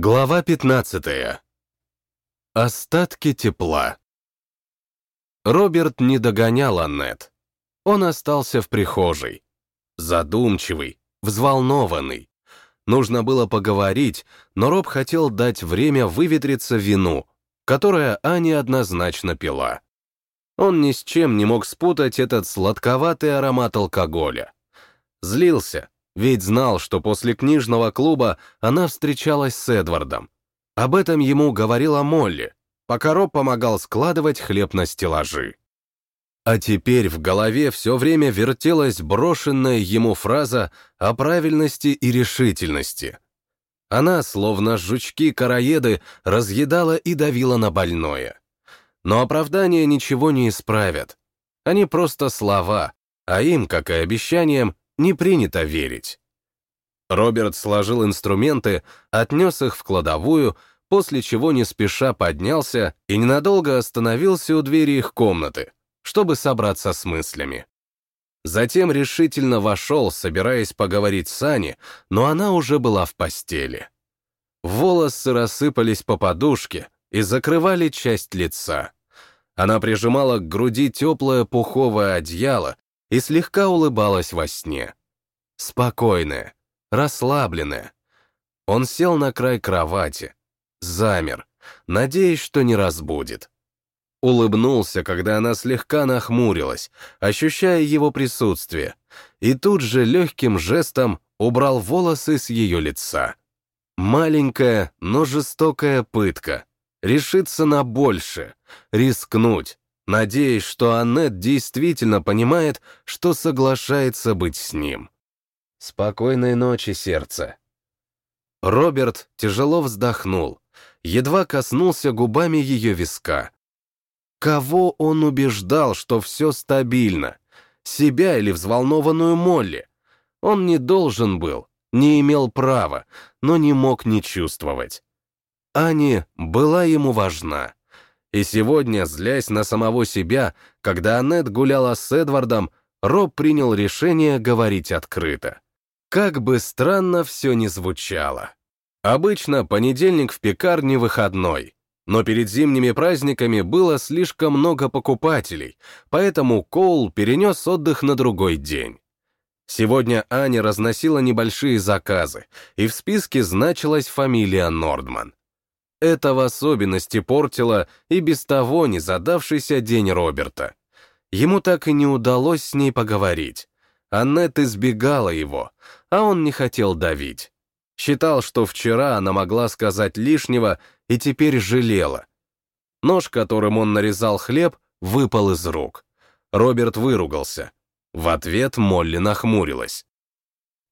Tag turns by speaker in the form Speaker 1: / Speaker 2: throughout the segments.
Speaker 1: Глава 15. Остатки тепла. Роберт не догонял Аннет. Он остался в прихожей. Задумчивый, взволнованный. Нужно было поговорить, но Роб хотел дать время выветриться вину, которое Аня однозначно пила. Он ни с чем не мог спутать этот сладковатый аромат алкоголя. Злился, ведь знал, что после книжного клуба она встречалась с Эдвардом. Об этом ему говорила Молли, пока Роб помогал складывать хлеб на стеллажи. А теперь в голове все время вертелась брошенная ему фраза о правильности и решительности. Она, словно жучки-караеды, разъедала и давила на больное. Но оправдания ничего не исправят. Они просто слова, а им, как и обещаниям, не принято верить. Роберт сложил инструменты, отнес их в кладовую, после чего не спеша поднялся и ненадолго остановился у двери их комнаты, чтобы собраться с мыслями. Затем решительно вошел, собираясь поговорить с Аней, но она уже была в постели. Волосы рассыпались по подушке и закрывали часть лица. Она прижимала к груди теплое пуховое одеяло и слегка улыбалась во сне. Спокойная, расслабленная. Он сел на край кровати, замер, надеясь, что не разбудит. Улыбнулся, когда она слегка нахмурилась, ощущая его присутствие, и тут же легким жестом убрал волосы с ее лица. Маленькая, но жестокая пытка. Решиться на больше, рискнуть, надеясь, что Аннет действительно понимает, что соглашается быть с ним. Спокойной ночи, сердце. Роберт тяжело вздохнул, едва коснулся губами ее виска. Кого он убеждал, что все стабильно? Себя или взволнованную Молли? Он не должен был, не имел права, но не мог не чувствовать. Ани была ему важна. И сегодня, злясь на самого себя, когда Аннет гуляла с Эдвардом, Роб принял решение говорить открыто. Как бы странно все ни звучало. Обычно понедельник в пекарне выходной, но перед зимними праздниками было слишком много покупателей, поэтому Коул перенес отдых на другой день. Сегодня Аня разносила небольшие заказы, и в списке значилась фамилия Нордман. Это в особенности портило и без того не задавшийся день Роберта. Ему так и не удалось с ней поговорить. Аннет избегала его, а он не хотел давить. Считал, что вчера она могла сказать лишнего и теперь жалела. Нож, которым он нарезал хлеб, выпал из рук. Роберт выругался. В ответ Молли нахмурилась.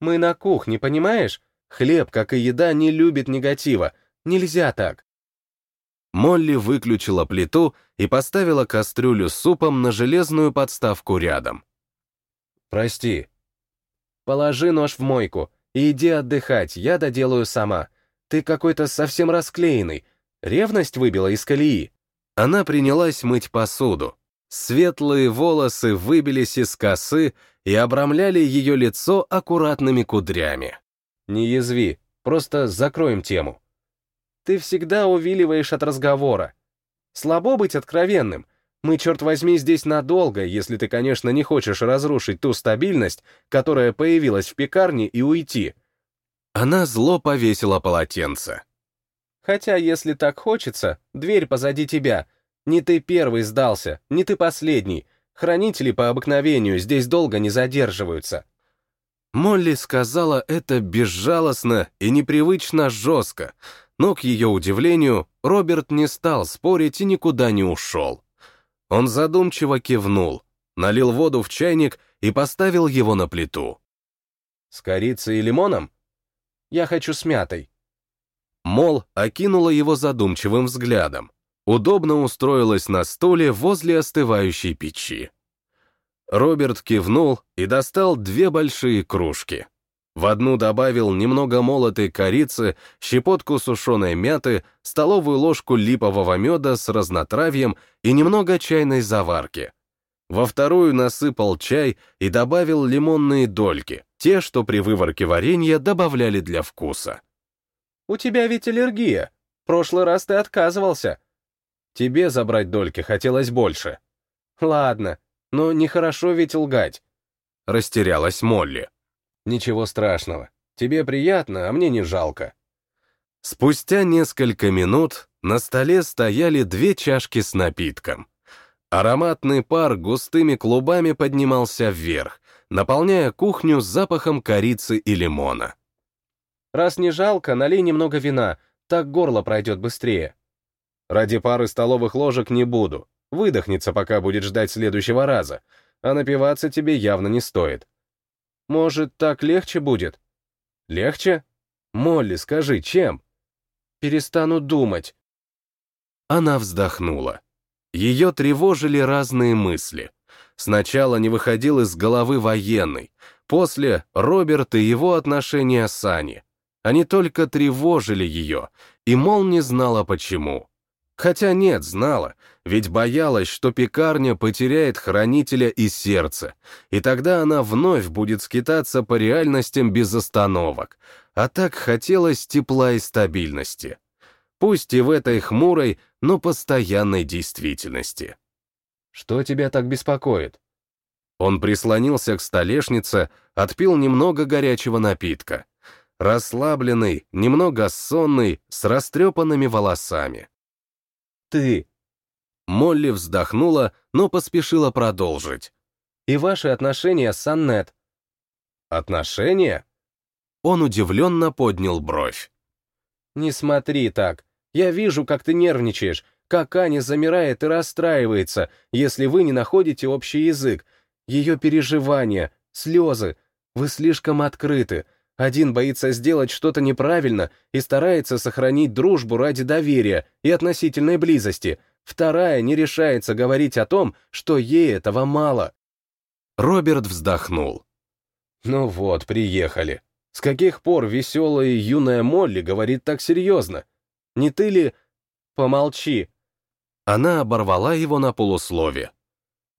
Speaker 2: «Мы на кухне, понимаешь? Хлеб, как и еда, не любит негатива. Нельзя так.
Speaker 1: Молли выключила плиту и поставила кастрюлю с супом на железную подставку рядом.
Speaker 2: «Прости». «Положи нож в мойку и иди отдыхать, я доделаю сама. Ты какой-то совсем расклеенный. Ревность выбила из колеи».
Speaker 1: Она принялась мыть посуду. Светлые волосы выбились из косы и обрамляли ее лицо аккуратными кудрями.
Speaker 2: «Не язви, просто закроем тему», ты всегда увиливаешь от разговора. Слабо быть откровенным. Мы, черт возьми, здесь надолго, если ты, конечно, не хочешь разрушить ту стабильность, которая появилась в пекарне, и уйти.
Speaker 1: Она зло повесила полотенце.
Speaker 2: Хотя, если так хочется, дверь позади тебя. Не ты первый сдался, не ты последний. Хранители по обыкновению здесь долго не задерживаются.
Speaker 1: Молли сказала это безжалостно и непривычно жестко, но, к ее удивлению, Роберт не стал спорить и никуда не ушел. Он задумчиво кивнул, налил воду в чайник и поставил его на плиту.
Speaker 2: «С корицей и лимоном? Я хочу с мятой».
Speaker 1: Мол окинула его задумчивым взглядом, удобно устроилась на стуле возле остывающей печи. Роберт кивнул и достал две большие кружки. В одну добавил немного молотой корицы, щепотку сушеной мяты, столовую ложку липового меда с разнотравьем и немного чайной заварки. Во вторую насыпал чай и добавил лимонные дольки, те, что при выварке варенья добавляли для вкуса.
Speaker 2: У тебя ведь аллергия. Прошлый раз ты отказывался. Тебе забрать дольки хотелось больше. Ладно, но нехорошо ведь лгать.
Speaker 1: Растерялась Молли.
Speaker 2: Ничего страшного. Тебе приятно, а мне не жалко.
Speaker 1: Спустя несколько минут на столе стояли две чашки с напитком. Ароматный пар густыми клубами поднимался вверх, наполняя кухню запахом корицы и лимона.
Speaker 2: Раз не жалко, налей немного вина, так горло пройдет быстрее. Ради пары столовых ложек не буду. Выдохнется, пока будет ждать следующего раза. А напиваться тебе явно не стоит. Может, так легче будет? Легче? Молли, скажи, чем? Перестану думать.
Speaker 1: Она вздохнула. Ее тревожили разные мысли. Сначала не выходил из головы военный, после — Роберт и его отношения с Аней. Они только тревожили ее, и, мол, не знала почему. Хотя нет, знала, ведь боялась, что пекарня потеряет хранителя и сердце, и тогда она вновь будет скитаться по реальностям без остановок, а так хотелось тепла и стабильности. Пусть и в этой хмурой, но постоянной действительности.
Speaker 2: «Что тебя так беспокоит?»
Speaker 1: Он прислонился к столешнице, отпил немного горячего напитка. Расслабленный, немного сонный, с растрепанными волосами.
Speaker 2: «Ты!»
Speaker 1: Молли вздохнула, но поспешила продолжить.
Speaker 2: «И ваши отношения с Аннет?»
Speaker 1: «Отношения?» Он удивленно поднял бровь.
Speaker 2: «Не смотри так. Я вижу, как ты нервничаешь, как Аня замирает и расстраивается, если вы не находите общий язык. Ее переживания, слезы. Вы слишком открыты. Один боится сделать что-то неправильно и старается сохранить дружбу ради доверия и относительной близости. Вторая не решается говорить о том, что ей этого мало.
Speaker 1: Роберт вздохнул.
Speaker 2: Ну вот, приехали. С каких пор веселая юная Молли говорит так серьезно? Не ты ли... Помолчи.
Speaker 1: Она оборвала его на полуслове.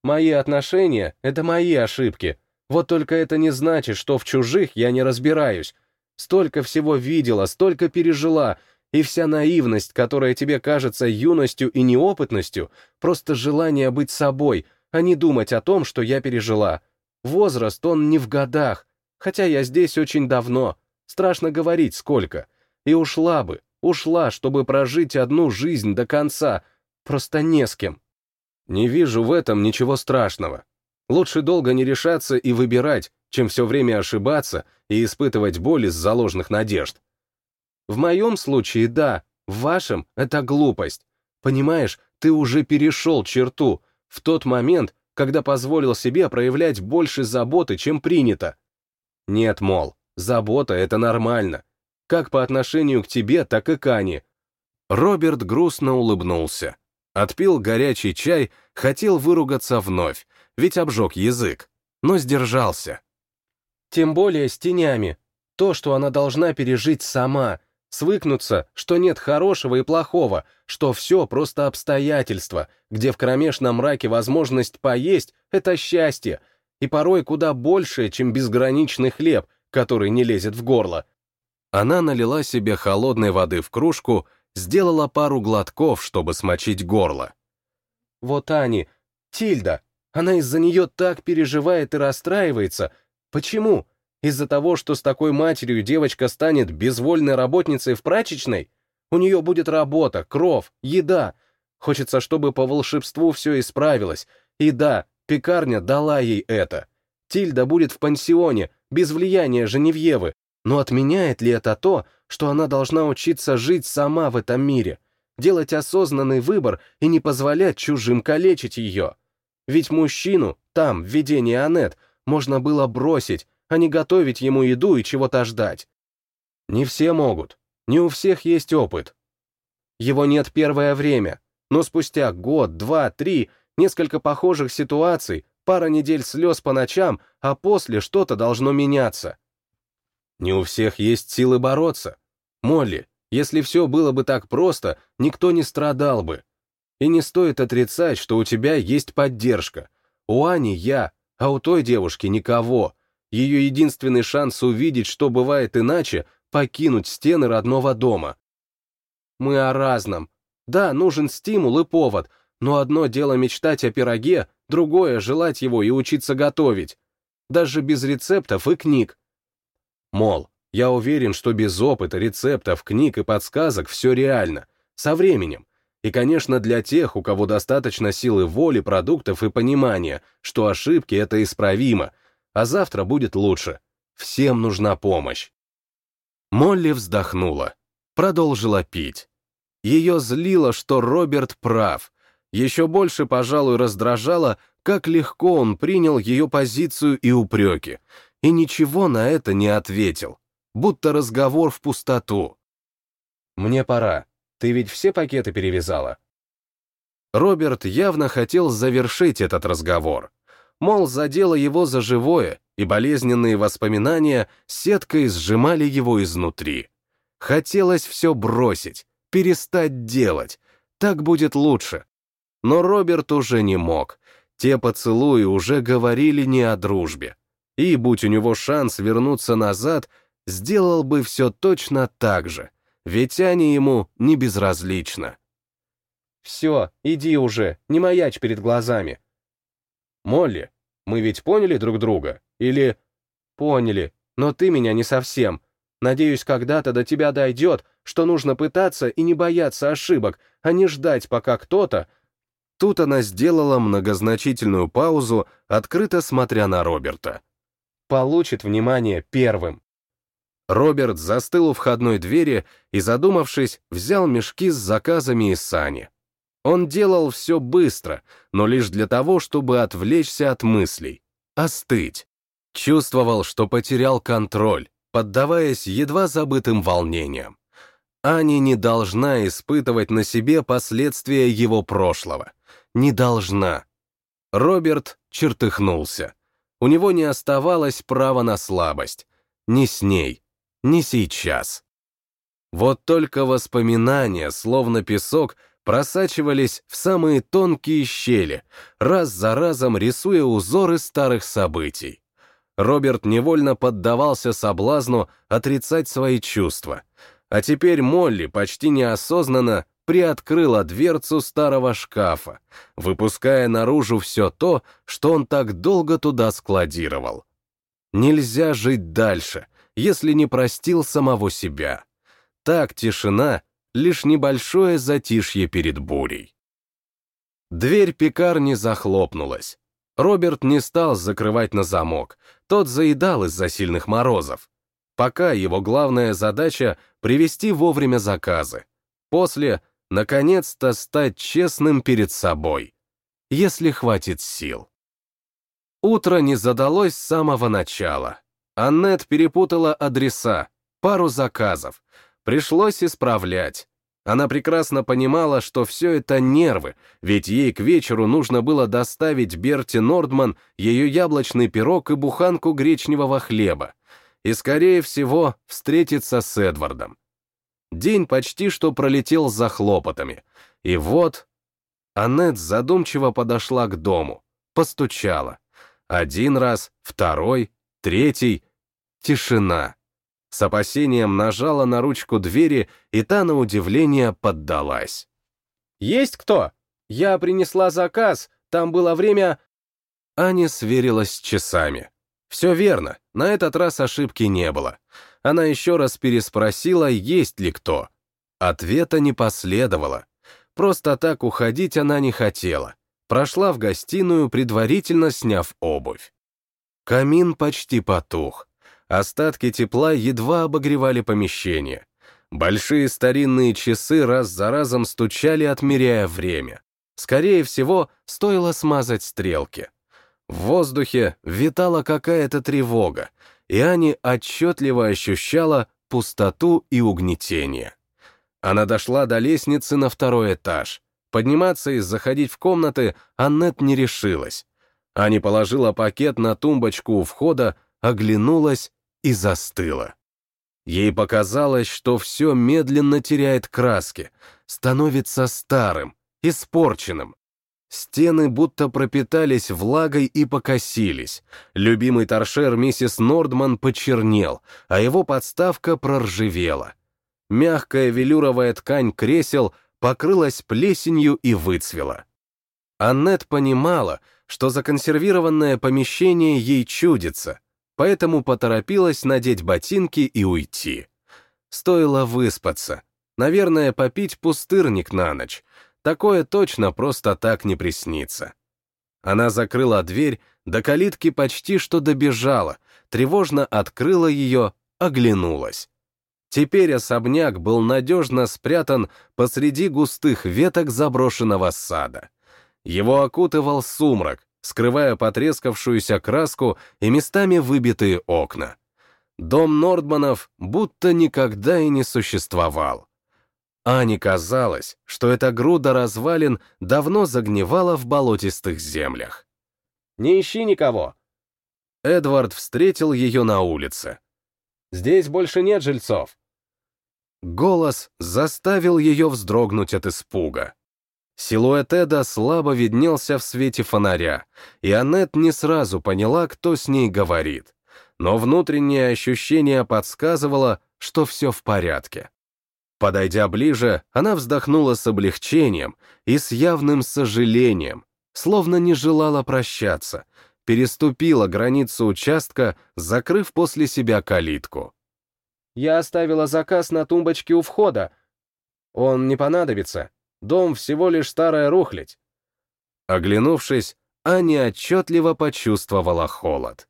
Speaker 2: Мои отношения — это мои ошибки. Вот только это не значит, что в чужих я не разбираюсь. Столько всего видела, столько пережила, и вся наивность, которая тебе кажется юностью и неопытностью, просто желание быть собой, а не думать о том, что я пережила. Возраст, он не в годах, хотя я здесь очень давно. Страшно говорить, сколько. И ушла бы, ушла, чтобы прожить одну жизнь до конца, просто не с кем. Не вижу в этом ничего страшного. Лучше долго не решаться и выбирать, чем все время ошибаться и испытывать боль из-за ложных надежд. В моем случае, да, в вашем — это глупость. Понимаешь, ты уже перешел черту, в тот момент, когда позволил себе проявлять больше заботы, чем принято. Нет, мол, забота — это нормально. Как по отношению к тебе, так и к Ане.
Speaker 1: Роберт грустно улыбнулся. Отпил горячий чай, хотел выругаться вновь, ведь обжег язык, но сдержался.
Speaker 2: Тем более с тенями. То, что она должна пережить сама, свыкнуться, что нет хорошего и плохого, что все просто обстоятельства, где в кромешном мраке возможность поесть — это счастье, и порой куда больше, чем безграничный хлеб, который не лезет в горло.
Speaker 1: Она налила себе холодной воды в кружку, сделала пару глотков, чтобы смочить горло.
Speaker 2: Вот Ани, Тильда, она из-за нее так переживает и расстраивается. Почему? Из-за того, что с такой матерью девочка станет безвольной работницей в прачечной? У нее будет работа, кров, еда. Хочется, чтобы по волшебству все исправилось. И да, пекарня дала ей это. Тильда будет в пансионе, без влияния Женевьевы. Но отменяет ли это то, что она должна учиться жить сама в этом мире? Делать осознанный выбор и не позволять чужим калечить ее? Ведь мужчину, там, в видении Анет, можно было бросить, а не готовить ему еду и чего-то ждать. Не все могут, не у всех есть опыт. Его нет первое время, но спустя год, два, три, несколько похожих ситуаций, пара недель слез по ночам, а после что-то должно меняться. Не у всех есть силы бороться. Молли, если все было бы так просто, никто не страдал бы. И не стоит отрицать, что у тебя есть поддержка. У Ани я, а у той девушки никого. Ее единственный шанс увидеть, что бывает иначе, покинуть стены родного дома. Мы о разном. Да, нужен стимул и повод, но одно дело мечтать о пироге, другое — желать его и учиться готовить. Даже без рецептов и книг. Мол, я уверен, что без опыта, рецептов, книг и подсказок все реально. Со временем. И, конечно, для тех, у кого достаточно силы воли, продуктов и понимания, что ошибки — это исправимо, а завтра будет лучше. Всем нужна помощь. Молли вздохнула, продолжила пить. Ее злило, что Роберт прав. Еще больше, пожалуй, раздражало, как легко он принял ее позицию и упреки, и ничего на это не ответил, будто разговор в пустоту. «Мне пора. Ты ведь все пакеты перевязала?» Роберт явно хотел завершить этот разговор. Мол, задело его за живое, и болезненные воспоминания сеткой сжимали его изнутри. Хотелось все бросить, перестать делать. Так будет лучше. Но Роберт уже не мог. Те поцелуи уже говорили не о дружбе. И, будь у него шанс вернуться назад, сделал бы все точно так же, ведь Аня ему не безразлична. «Все, иди уже, не маячь перед глазами». «Молли, мы ведь поняли друг друга? Или...» «Поняли, но ты меня не совсем. Надеюсь, когда-то до тебя дойдет, что нужно пытаться и не бояться ошибок, а не ждать, пока кто-то...» Тут она сделала многозначительную паузу, открыто смотря на Роберта. «Получит внимание первым». Роберт застыл у входной двери и, задумавшись, взял мешки с заказами из сани. Он делал все быстро, но лишь для того, чтобы отвлечься от мыслей, остыть. Чувствовал, что потерял контроль, поддаваясь едва забытым волнениям. Аня не должна испытывать на себе последствия его прошлого. Не должна. Роберт чертыхнулся. У него не оставалось права на слабость. Ни с ней, ни сейчас. Вот только воспоминания, словно песок, просачивались в самые тонкие щели, раз за разом рисуя узоры старых событий. Роберт невольно поддавался соблазну отрицать свои чувства. А теперь Молли почти неосознанно приоткрыла дверцу старого шкафа, выпуская наружу все то, что он так долго туда складировал. Нельзя жить дальше, если не простил самого себя. Так тишина лишь небольшое затишье перед бурей. Дверь пекарни захлопнулась. Роберт не стал закрывать на замок, тот заедал из-за сильных морозов. Пока его главная задача — привести вовремя заказы. После — наконец-то стать честным перед собой, если хватит сил. Утро не задалось с самого начала. Аннет перепутала адреса, пару заказов, Пришлось исправлять. Она прекрасно понимала, что все это нервы, ведь ей к вечеру нужно было доставить Берти Нордман ее яблочный пирог и буханку гречневого хлеба, и, скорее всего, встретиться с Эдвардом. День почти что пролетел за хлопотами, и вот... Аннет задумчиво подошла к дому, постучала. Один раз, второй, третий. Тишина. С опасением нажала на ручку двери, и та, на удивление, поддалась. «Есть кто? Я принесла заказ, там было время...» Аня сверилась с часами. Все верно, на этот раз ошибки не было. Она еще раз переспросила, есть ли кто. Ответа не последовало. Просто так уходить она не хотела. Прошла в гостиную, предварительно сняв обувь. Камин почти потух. Остатки тепла едва обогревали помещение. Большие старинные часы раз за разом стучали, отмеряя время. Скорее всего, стоило смазать стрелки. В воздухе витала какая-то тревога, и Ани отчетливо ощущала пустоту и угнетение. Она дошла до лестницы на второй этаж. Подниматься и заходить в комнаты Аннет не решилась. Ани положила пакет на тумбочку у входа, оглянулась и застыла. Ей показалось, что все медленно теряет краски, становится старым, испорченным.
Speaker 1: Стены будто пропитались влагой и покосились. Любимый торшер миссис Нордман почернел, а его подставка проржавела. Мягкая велюровая ткань кресел покрылась плесенью и выцвела. Аннет понимала, что законсервированное помещение ей чудится, поэтому поторопилась надеть ботинки и уйти. Стоило выспаться, наверное, попить пустырник на ночь, Такое точно просто так не приснится. Она закрыла дверь, до калитки почти что добежала, тревожно открыла ее, оглянулась. Теперь особняк был надежно спрятан посреди густых веток заброшенного сада. Его окутывал сумрак, скрывая потрескавшуюся краску и местами выбитые окна. Дом Нордманов будто никогда и не существовал. Ане казалось, что эта груда развалин давно загнивала в болотистых землях.
Speaker 2: «Не ищи никого!»
Speaker 1: Эдвард встретил ее на улице.
Speaker 2: «Здесь больше нет жильцов!»
Speaker 1: Голос заставил ее вздрогнуть от испуга. Силуэт Эда слабо виднелся в свете фонаря, и Аннет не сразу поняла, кто с ней говорит. Но внутреннее ощущение подсказывало, что все в порядке. Подойдя ближе, она вздохнула с облегчением и с явным сожалением, словно не желала прощаться, переступила границу участка, закрыв после себя калитку.
Speaker 2: «Я оставила заказ на тумбочке у входа. Он не понадобится. Дом всего лишь старая рухлядь».
Speaker 1: Оглянувшись, Аня отчетливо почувствовала холод.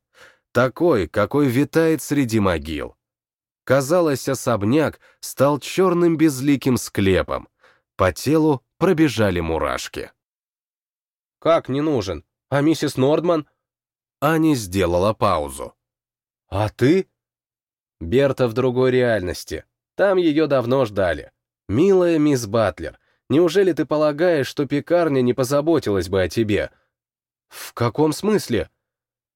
Speaker 1: Такой, какой витает среди могил. Казалось, особняк стал черным безликим склепом. По телу пробежали мурашки.
Speaker 2: «Как не нужен? А миссис Нордман?»
Speaker 1: Аня сделала паузу.
Speaker 2: «А ты?» Берта в другой реальности. Там ее давно ждали. «Милая мисс Батлер, неужели ты полагаешь, что пекарня не позаботилась бы о тебе?» «В каком смысле?»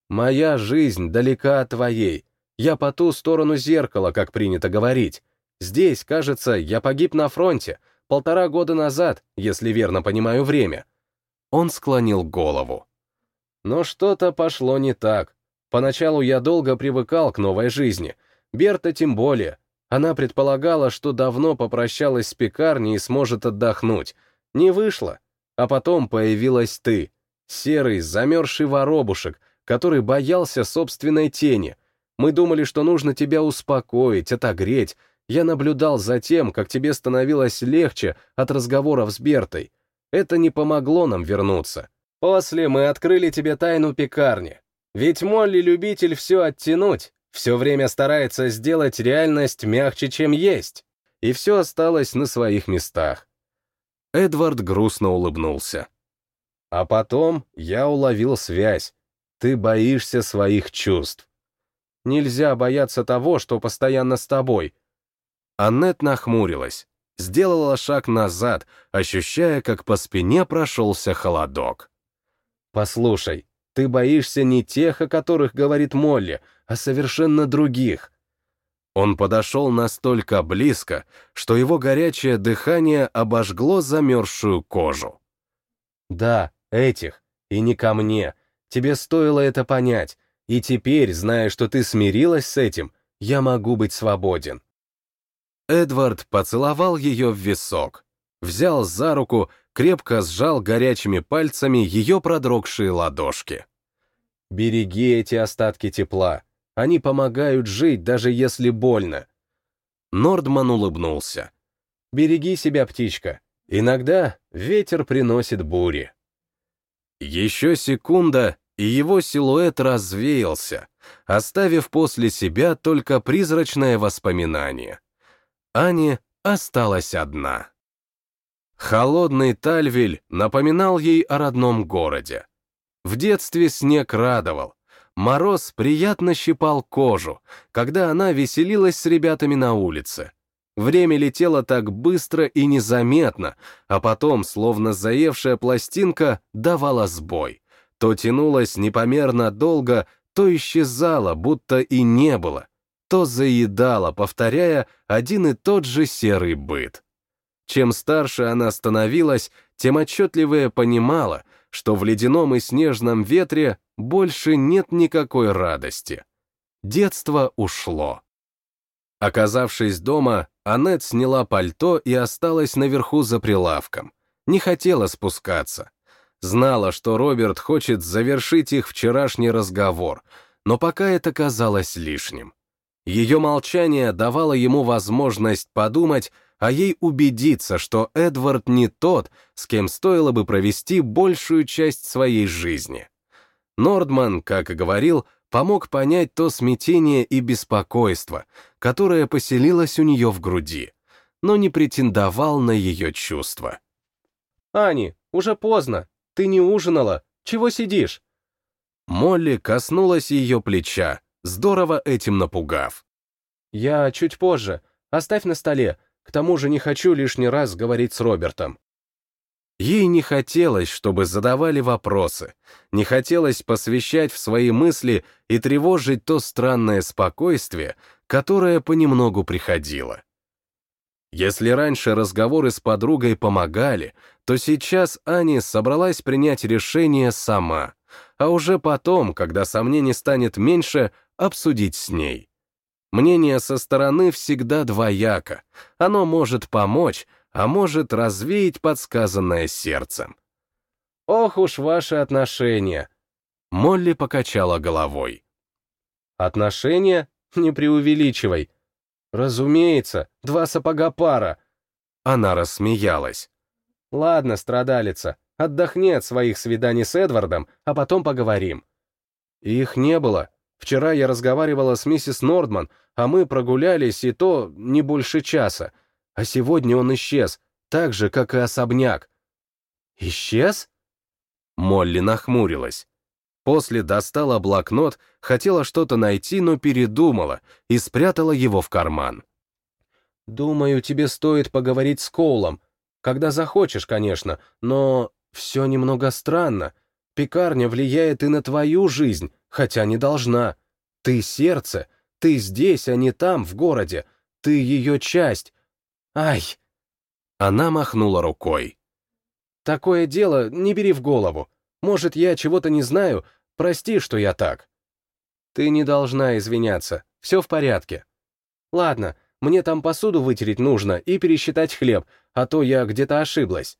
Speaker 2: «Моя жизнь далека от твоей. Я по ту сторону зеркала, как принято говорить. Здесь, кажется, я погиб на фронте, полтора года назад, если верно понимаю время.
Speaker 1: Он склонил голову.
Speaker 2: Но что-то пошло не так. Поначалу я долго привыкал к новой жизни. Берта тем более. Она предполагала, что давно попрощалась с пекарней и сможет отдохнуть. Не вышло. А потом появилась ты. Серый, замерзший воробушек, который боялся собственной тени, мы думали, что нужно тебя успокоить, отогреть. Я наблюдал за тем, как тебе становилось легче от разговоров с Бертой. Это не помогло нам вернуться. После мы открыли тебе тайну пекарни. Ведь Молли любитель все оттянуть, все время старается сделать реальность мягче, чем есть. И все осталось на своих местах.
Speaker 1: Эдвард грустно улыбнулся.
Speaker 2: А потом я уловил связь. Ты боишься своих чувств. Нельзя бояться того, что постоянно с тобой.
Speaker 1: Аннет нахмурилась, сделала шаг назад, ощущая, как по спине прошелся холодок.
Speaker 2: «Послушай, ты боишься не тех, о которых говорит Молли, а совершенно других».
Speaker 1: Он подошел настолько близко, что его горячее дыхание обожгло замерзшую кожу.
Speaker 2: «Да, этих, и не ко мне. Тебе стоило это понять. И теперь, зная, что ты смирилась с этим, я могу быть свободен.
Speaker 1: Эдвард поцеловал ее в висок, взял за руку, крепко сжал горячими пальцами ее продрогшие ладошки.
Speaker 2: «Береги эти остатки тепла. Они помогают жить, даже если больно».
Speaker 1: Нордман улыбнулся.
Speaker 2: «Береги себя, птичка. Иногда ветер приносит бури».
Speaker 1: Еще секунда, и его силуэт развеялся, оставив после себя только призрачное воспоминание. Ани осталась одна. Холодный Тальвиль напоминал ей о родном городе. В детстве снег радовал, мороз приятно щипал кожу, когда она веселилась с ребятами на улице. Время летело так быстро и незаметно, а потом, словно заевшая пластинка, давала сбой то тянулось непомерно долго, то исчезало, будто и не было, то заедало, повторяя один и тот же серый быт. Чем старше она становилась, тем отчетливее понимала, что в ледяном и снежном ветре больше нет никакой радости. Детство ушло. Оказавшись дома, Аннет сняла пальто и осталась наверху за прилавком. Не хотела спускаться. Знала, что Роберт хочет завершить их вчерашний разговор, но пока это казалось лишним. Ее молчание давало ему возможность подумать, а ей убедиться, что Эдвард не тот, с кем стоило бы провести большую часть своей жизни. Нордман, как и говорил, помог понять то смятение и беспокойство, которое поселилось у нее в груди, но не претендовал на ее чувства.
Speaker 2: «Ани, уже поздно. Ты не ужинала. Чего сидишь?»
Speaker 1: Молли коснулась ее плеча, здорово этим напугав.
Speaker 2: «Я чуть позже. Оставь на столе. К тому же не хочу лишний раз говорить с Робертом».
Speaker 1: Ей не хотелось, чтобы задавали вопросы, не хотелось посвящать в свои мысли и тревожить то странное спокойствие, которое понемногу приходило. Если раньше разговоры с подругой помогали, то сейчас Аня собралась принять решение сама, а уже потом, когда сомнений станет меньше, обсудить с ней. Мнение со стороны всегда двояко, оно может помочь, а может развеять подсказанное сердцем.
Speaker 2: «Ох уж ваши отношения!»
Speaker 1: Молли покачала головой.
Speaker 2: «Отношения? Не преувеличивай. Разумеется, два сапога пара».
Speaker 1: Она рассмеялась.
Speaker 2: «Ладно, страдалица, отдохни от своих свиданий с Эдвардом, а потом поговорим». Их не было. Вчера я разговаривала с миссис Нордман, а мы прогулялись, и то не больше часа. А сегодня он исчез, так же, как и особняк. Исчез?
Speaker 1: Молли нахмурилась. После достала блокнот, хотела что-то найти, но передумала и спрятала его в карман.
Speaker 2: «Думаю, тебе стоит поговорить с Коулом. Когда захочешь, конечно, но все немного странно. Пекарня влияет и на твою жизнь, хотя не должна. Ты сердце, ты здесь, а не там, в городе. Ты ее часть, Ай!
Speaker 1: Она махнула рукой.
Speaker 2: Такое дело не бери в голову. Может, я чего-то не знаю, прости, что я так. Ты не должна извиняться, все в порядке. Ладно, мне там посуду вытереть нужно и пересчитать хлеб, а то я где-то ошиблась.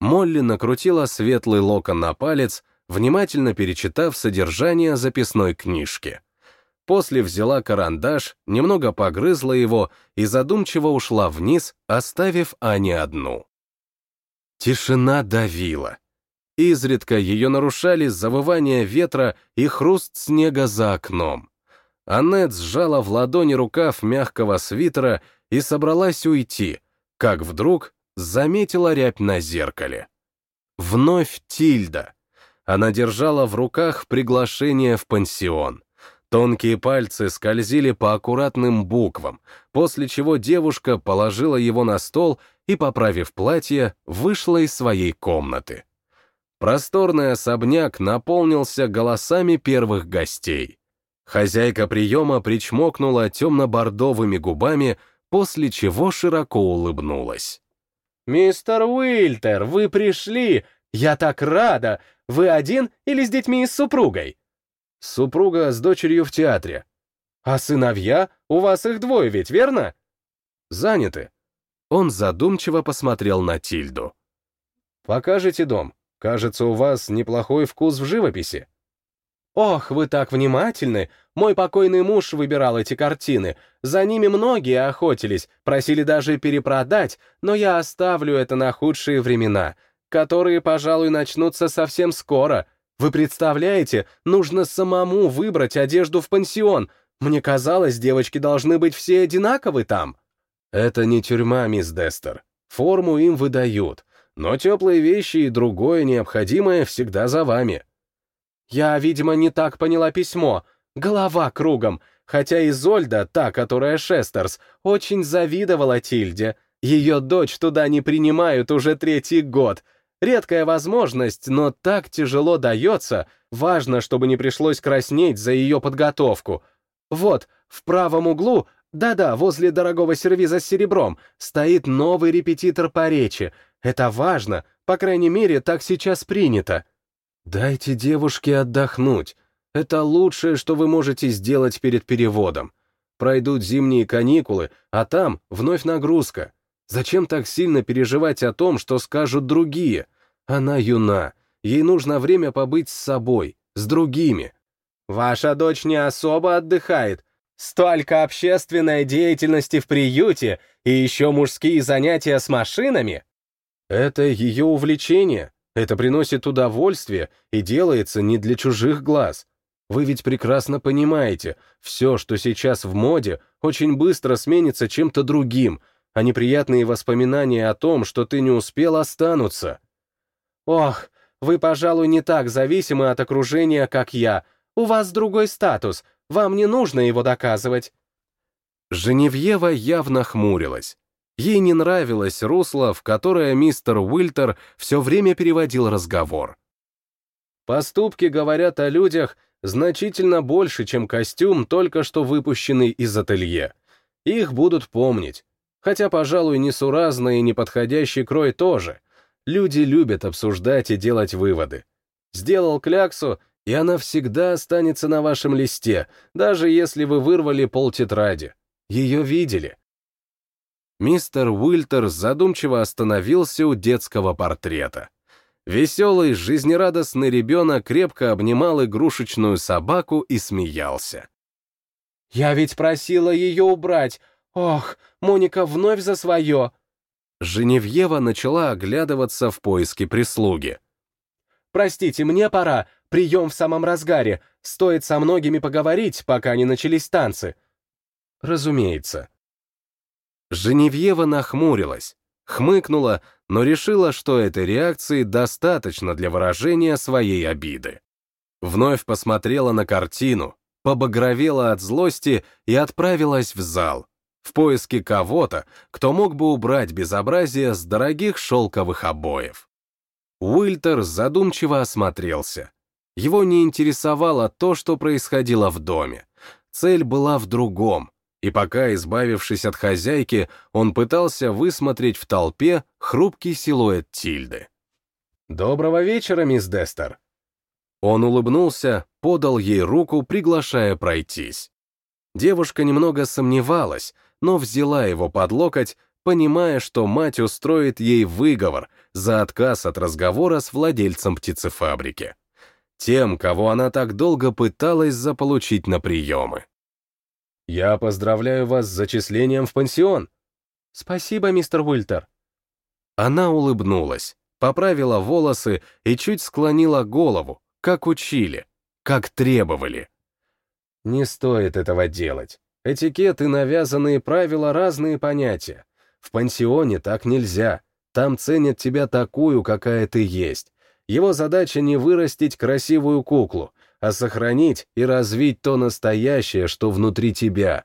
Speaker 1: Молли накрутила светлый локон на палец, внимательно перечитав содержание записной книжки. После взяла карандаш, немного погрызла его и задумчиво ушла вниз, оставив Ане одну. Тишина давила. Изредка ее нарушали завывание ветра и хруст снега за окном. Аннет сжала в ладони рукав мягкого свитера и собралась уйти, как вдруг заметила рябь на зеркале. Вновь Тильда. Она держала в руках приглашение в пансион. Тонкие пальцы скользили по аккуратным буквам, после чего девушка положила его на стол и, поправив платье, вышла из своей комнаты. Просторный особняк наполнился голосами первых гостей. Хозяйка приема причмокнула темно-бордовыми губами, после чего широко улыбнулась.
Speaker 2: «Мистер Уильтер, вы пришли! Я так рада! Вы один или с детьми и с супругой?» Супруга с дочерью в театре. А сыновья? У вас их двое ведь, верно?
Speaker 1: Заняты. Он задумчиво посмотрел на Тильду.
Speaker 2: Покажите дом. Кажется, у вас неплохой вкус в живописи. Ох, вы так внимательны. Мой покойный муж выбирал эти картины. За ними многие охотились, просили даже перепродать, но я оставлю это на худшие времена, которые, пожалуй, начнутся совсем скоро, вы представляете, нужно самому выбрать одежду в пансион. Мне казалось, девочки должны быть все одинаковы там.
Speaker 1: Это не тюрьма, мисс Дестер. Форму им выдают, но теплые вещи и другое необходимое всегда за вами.
Speaker 2: Я, видимо, не так поняла письмо. Голова кругом. Хотя Изольда, та, которая Шестерс, очень завидовала Тильде. Ее дочь туда не принимают уже третий год. Редкая возможность, но так тяжело дается. Важно, чтобы не пришлось краснеть за ее подготовку. Вот, в правом углу, да-да, возле дорогого сервиза с серебром, стоит новый репетитор по речи. Это важно, по крайней мере, так сейчас принято. Дайте девушке отдохнуть. Это лучшее, что вы можете сделать перед переводом. Пройдут зимние каникулы, а там вновь нагрузка. Зачем так сильно переживать о том, что скажут другие? Она юна, ей нужно время побыть с собой, с другими. Ваша дочь не особо отдыхает. Столько общественной деятельности в приюте и еще мужские занятия с машинами. Это ее увлечение, это приносит удовольствие и делается не для чужих глаз. Вы ведь прекрасно понимаете, все, что сейчас в моде, очень быстро сменится чем-то другим, а неприятные воспоминания о том, что ты не успел, останутся. Ох, вы, пожалуй, не так зависимы от окружения, как я. У вас другой статус, вам не нужно его доказывать.
Speaker 1: Женевьева явно хмурилась. Ей не нравилось русло, в которое мистер Уильтер все время переводил разговор.
Speaker 2: Поступки говорят о людях значительно больше, чем костюм, только что выпущенный из ателье. Их будут помнить. Хотя, пожалуй, несуразный и неподходящий крой тоже. Люди любят обсуждать и делать выводы. Сделал кляксу, и она всегда останется на вашем листе, даже если вы вырвали полтетради. Ее видели.
Speaker 1: Мистер Уильтер задумчиво остановился у детского портрета. Веселый, жизнерадостный ребенок крепко обнимал игрушечную собаку и смеялся.
Speaker 2: «Я ведь просила ее убрать. Ох, Моника вновь за свое!»
Speaker 1: Женевьева начала оглядываться в поиске прислуги.
Speaker 2: «Простите, мне пора. Прием в самом разгаре. Стоит со многими поговорить, пока не начались танцы».
Speaker 1: «Разумеется», Женевьева нахмурилась, хмыкнула, но решила, что этой реакции достаточно для выражения своей обиды. Вновь посмотрела на картину, побагровела от злости и отправилась в зал, в поиске кого-то, кто мог бы убрать безобразие с дорогих шелковых обоев. Уильтер задумчиво осмотрелся. Его не интересовало то, что происходило в доме. Цель была в другом и пока, избавившись от хозяйки, он пытался высмотреть в толпе хрупкий силуэт Тильды.
Speaker 2: «Доброго вечера, мисс Дестер!»
Speaker 1: Он улыбнулся, подал ей руку, приглашая пройтись. Девушка немного сомневалась, но взяла его под локоть, понимая, что мать устроит ей выговор за отказ от разговора с владельцем птицефабрики. Тем, кого она так долго пыталась заполучить на приемы.
Speaker 2: «Я поздравляю вас с зачислением в пансион». «Спасибо, мистер Уильтер».
Speaker 1: Она улыбнулась, поправила волосы и чуть склонила голову, как учили, как требовали.
Speaker 2: «Не стоит этого делать. Этикет и навязанные правила — разные понятия. В пансионе так нельзя. Там ценят тебя такую, какая ты есть. Его задача не вырастить красивую куклу, а сохранить и развить то настоящее, что внутри тебя.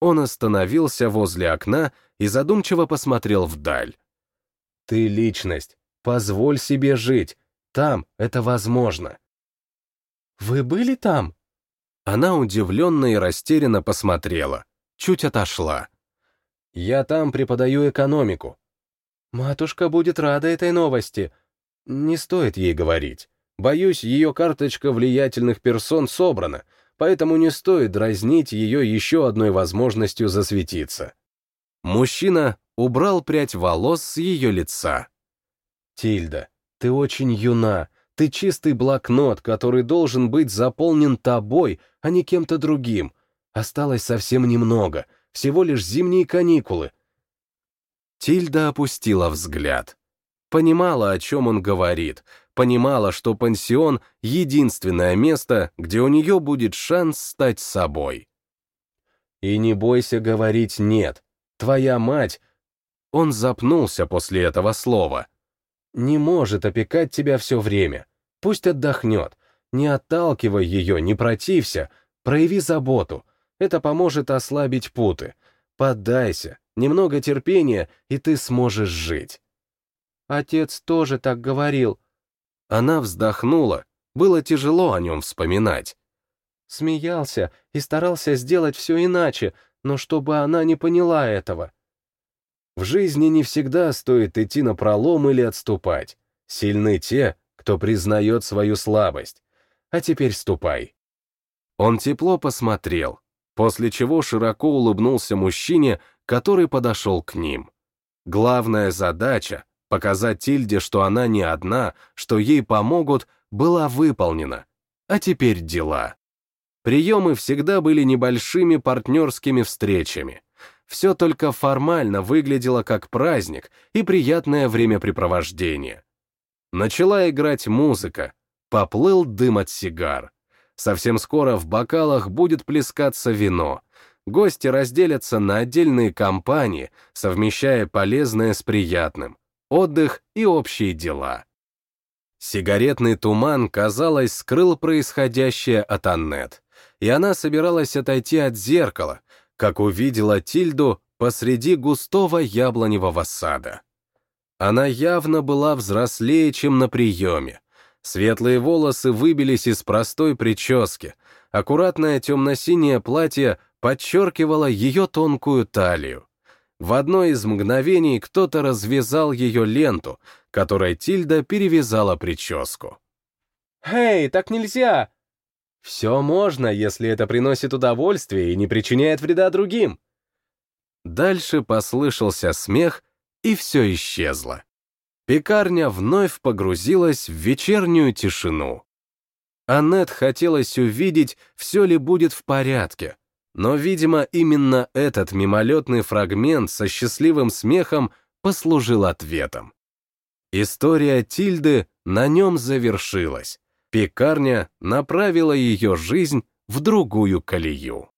Speaker 1: Он остановился возле окна и задумчиво посмотрел вдаль.
Speaker 2: Ты личность, позволь себе жить, там это возможно. Вы были там?
Speaker 1: Она удивленно и растерянно посмотрела, чуть отошла.
Speaker 2: Я там преподаю экономику. Матушка будет рада этой новости. Не стоит ей говорить. Боюсь, ее карточка влиятельных персон собрана, поэтому не стоит дразнить ее еще одной возможностью засветиться.
Speaker 1: Мужчина убрал прядь волос с ее лица.
Speaker 2: «Тильда, ты очень юна, ты чистый блокнот, который должен быть заполнен тобой, а не кем-то другим. Осталось совсем немного, всего лишь зимние каникулы».
Speaker 1: Тильда опустила взгляд. Понимала, о чем он говорит, понимала, что пансион — единственное место, где у нее будет шанс стать собой.
Speaker 2: «И не бойся говорить «нет». Твоя мать...»
Speaker 1: Он запнулся после этого слова.
Speaker 2: «Не может опекать тебя все время. Пусть отдохнет. Не отталкивай ее, не протився. Прояви заботу. Это поможет ослабить путы. Поддайся, немного терпения, и ты сможешь жить». Отец тоже так говорил,
Speaker 1: она вздохнула, было тяжело о нем вспоминать.
Speaker 2: Смеялся и старался сделать все иначе, но чтобы она не поняла этого. В жизни не всегда стоит идти на пролом или отступать. Сильны те, кто признает свою слабость. А теперь ступай. Он тепло посмотрел, после чего широко улыбнулся мужчине, который подошел к ним. Главная задача — показать Тильде, что она не одна, что ей помогут, была выполнена. А теперь дела. Приемы всегда были небольшими партнерскими встречами. Все только формально выглядело как праздник и приятное времяпрепровождение. Начала играть музыка, поплыл дым от сигар. Совсем скоро в бокалах будет плескаться вино. Гости разделятся на отдельные компании, совмещая полезное с приятным, отдых и общие дела. Сигаретный туман, казалось, скрыл происходящее от Аннет, и она собиралась отойти от зеркала, как увидела Тильду посреди густого яблоневого сада. Она явно была взрослее, чем на приеме. Светлые волосы выбились из простой прически, аккуратное темно-синее платье подчеркивало ее тонкую талию. В одно из мгновений кто-то развязал ее ленту, которой Тильда перевязала прическу. «Эй, так нельзя!» «Все можно, если это приносит удовольствие и не причиняет вреда другим». Дальше послышался смех, и все исчезло. Пекарня вновь погрузилась в вечернюю тишину. Аннет хотелось увидеть, все ли будет в порядке, но, видимо, именно этот мимолетный фрагмент со счастливым смехом послужил ответом. История Тильды на нем завершилась. Пекарня направила ее жизнь в другую колею.